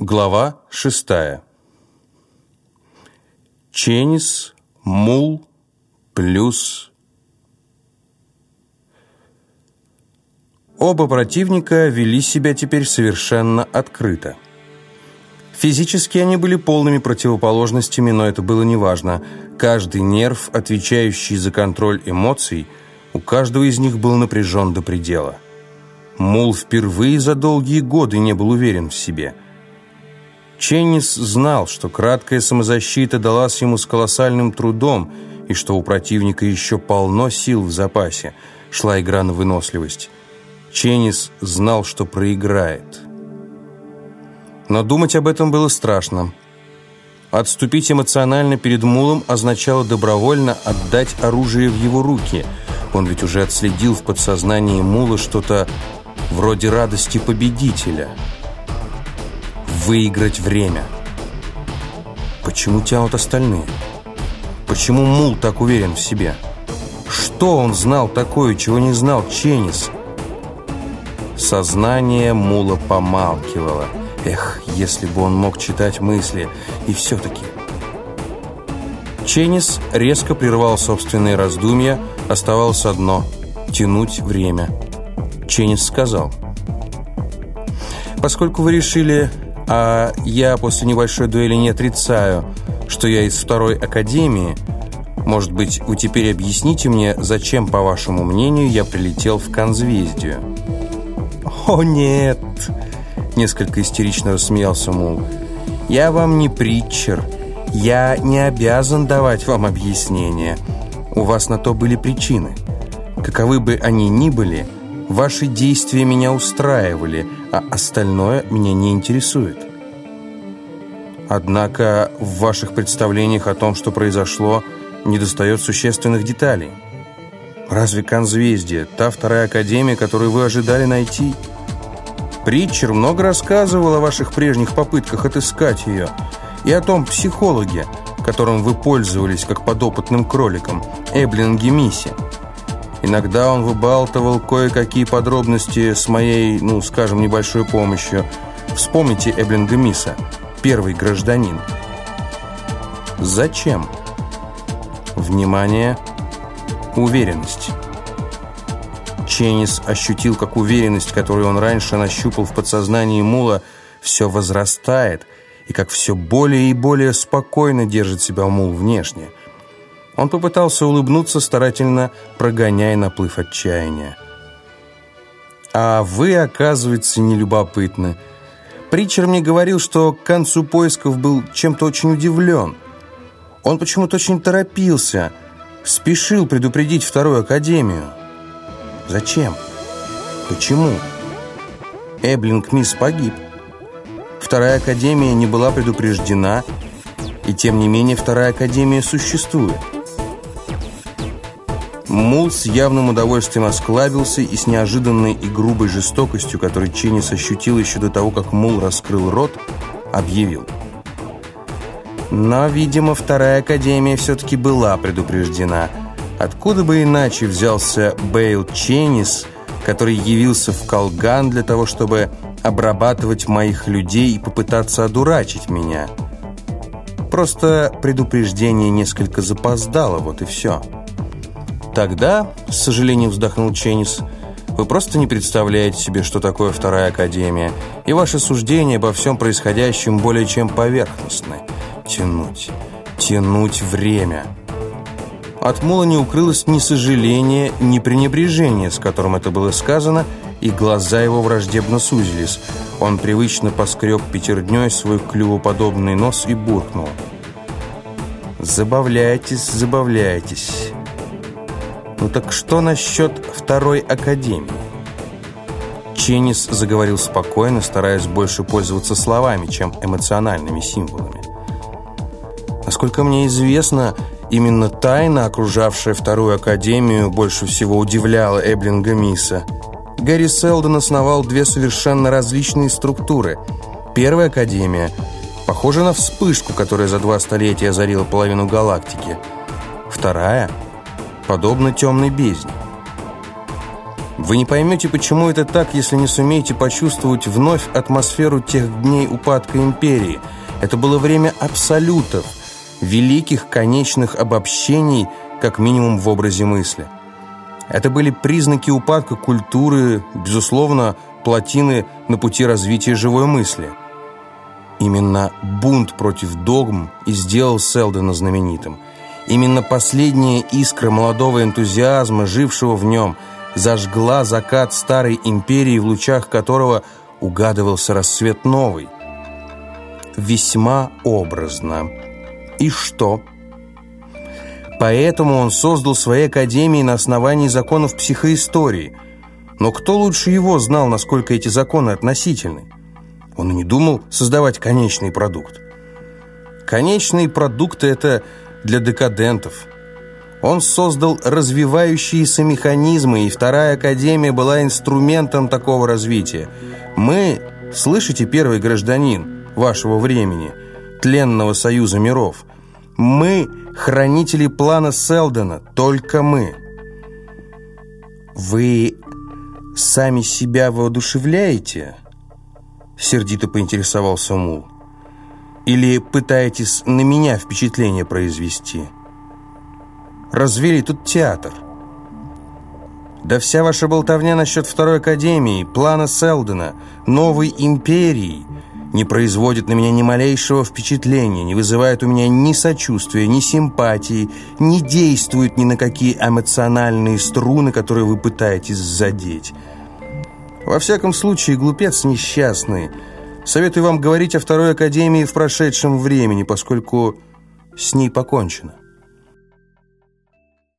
Глава шестая. Ченис, мул, плюс... Оба противника вели себя теперь совершенно открыто. Физически они были полными противоположностями, но это было неважно. Каждый нерв, отвечающий за контроль эмоций, у каждого из них был напряжен до предела. Мул впервые за долгие годы не был уверен в себе – Ченнис знал, что краткая самозащита далась ему с колоссальным трудом и что у противника еще полно сил в запасе. Шла игра на выносливость. Ченнис знал, что проиграет. Но думать об этом было страшно. Отступить эмоционально перед Мулом означало добровольно отдать оружие в его руки. Он ведь уже отследил в подсознании Мула что-то вроде радости победителя – выиграть время. Почему тянут остальные? Почему Мул так уверен в себе? Что он знал такое, чего не знал Ченнис? Сознание Мула помалкивало. Эх, если бы он мог читать мысли. И все-таки... Ченнис резко прервал собственные раздумья. Оставалось одно — тянуть время. Ченнис сказал... Поскольку вы решили а я после небольшой дуэли не отрицаю, что я из второй академии. Может быть, вы теперь объясните мне, зачем, по вашему мнению, я прилетел в Конзвездию?» «О, нет!» — несколько истерично рассмеялся Мул. «Я вам не притчер. Я не обязан давать вам объяснения. У вас на то были причины. Каковы бы они ни были, ваши действия меня устраивали, а остальное меня не интересует. Однако в ваших представлениях о том, что произошло, недостает существенных деталей. Разве Конзвездие, та вторая академия, которую вы ожидали найти? Притчер много рассказывал о ваших прежних попытках отыскать ее и о том психологе, которым вы пользовались как подопытным кроликом, Эблинге Мисси. Иногда он выбалтывал кое-какие подробности с моей, ну, скажем, небольшой помощью. Вспомните Эблинга Мисса, первый гражданин. Зачем? Внимание, уверенность. Ченнис ощутил, как уверенность, которую он раньше нащупал в подсознании Мула, все возрастает, и как все более и более спокойно держит себя Мул внешне – он попытался улыбнуться, старательно прогоняя наплыв отчаяния. «А вы, оказывается, нелюбопытны. Притчер мне говорил, что к концу поисков был чем-то очень удивлен. Он почему-то очень торопился, спешил предупредить вторую академию. Зачем? Почему? Эблинг Мисс погиб. Вторая академия не была предупреждена, и тем не менее вторая академия существует». Мул с явным удовольствием осклабился и с неожиданной и грубой жестокостью, которую Ченнис ощутил еще до того, как Мул раскрыл рот, объявил. Но, видимо, вторая академия все-таки была предупреждена. Откуда бы иначе взялся Бейл Ченнис, который явился в Колган для того, чтобы обрабатывать моих людей и попытаться одурачить меня? Просто предупреждение несколько запоздало, вот и все. Тогда, с сожалением вздохнул Ченнис, вы просто не представляете себе, что такое Вторая Академия, и ваши суждения обо всем происходящем более чем поверхностны. Тянуть, тянуть время. От Мула не укрылось ни сожаление, ни пренебрежение, с которым это было сказано, и глаза его враждебно сузились. Он привычно поскреб пятердней свой клювоподобный нос и буркнул. «Забавляйтесь, забавляйтесь. Ну так что насчет второй академии? Ченнис заговорил спокойно, стараясь больше пользоваться словами, чем эмоциональными символами. Насколько мне известно, именно тайна, окружавшая вторую академию, больше всего удивляла Эблинга Мисса. Гэри Селдон основал две совершенно различные структуры. Первая академия похожа на вспышку, которая за два столетия озарила половину галактики. Вторая — подобно темной бездне. Вы не поймете, почему это так, если не сумеете почувствовать вновь атмосферу тех дней упадка империи. Это было время абсолютов, великих конечных обобщений, как минимум в образе мысли. Это были признаки упадка культуры, безусловно, плотины на пути развития живой мысли. Именно бунт против догм и сделал Селдена знаменитым. Именно последняя искра молодого энтузиазма, жившего в нем – зажгла закат старой империи, в лучах которого угадывался рассвет новый. Весьма образно. И что? Поэтому он создал свои академии на основании законов психоистории. Но кто лучше его знал, насколько эти законы относительны? Он и не думал создавать конечный продукт. Конечные продукты – это для декадентов – он создал развивающиеся механизмы, и Вторая Академия была инструментом такого развития. Мы, слышите, первый гражданин вашего времени, тленного союза миров, мы хранители плана Селдена, только мы. Вы сами себя воодушевляете? Сердито поинтересовался Мул. Или пытаетесь на меня впечатление произвести?» развели тут театр. Да вся ваша болтовня насчет Второй Академии, плана Селдена, новой империи не производит на меня ни малейшего впечатления, не вызывает у меня ни сочувствия, ни симпатии, не действует ни на какие эмоциональные струны, которые вы пытаетесь задеть. Во всяком случае, глупец несчастный. Советую вам говорить о Второй Академии в прошедшем времени, поскольку с ней покончено.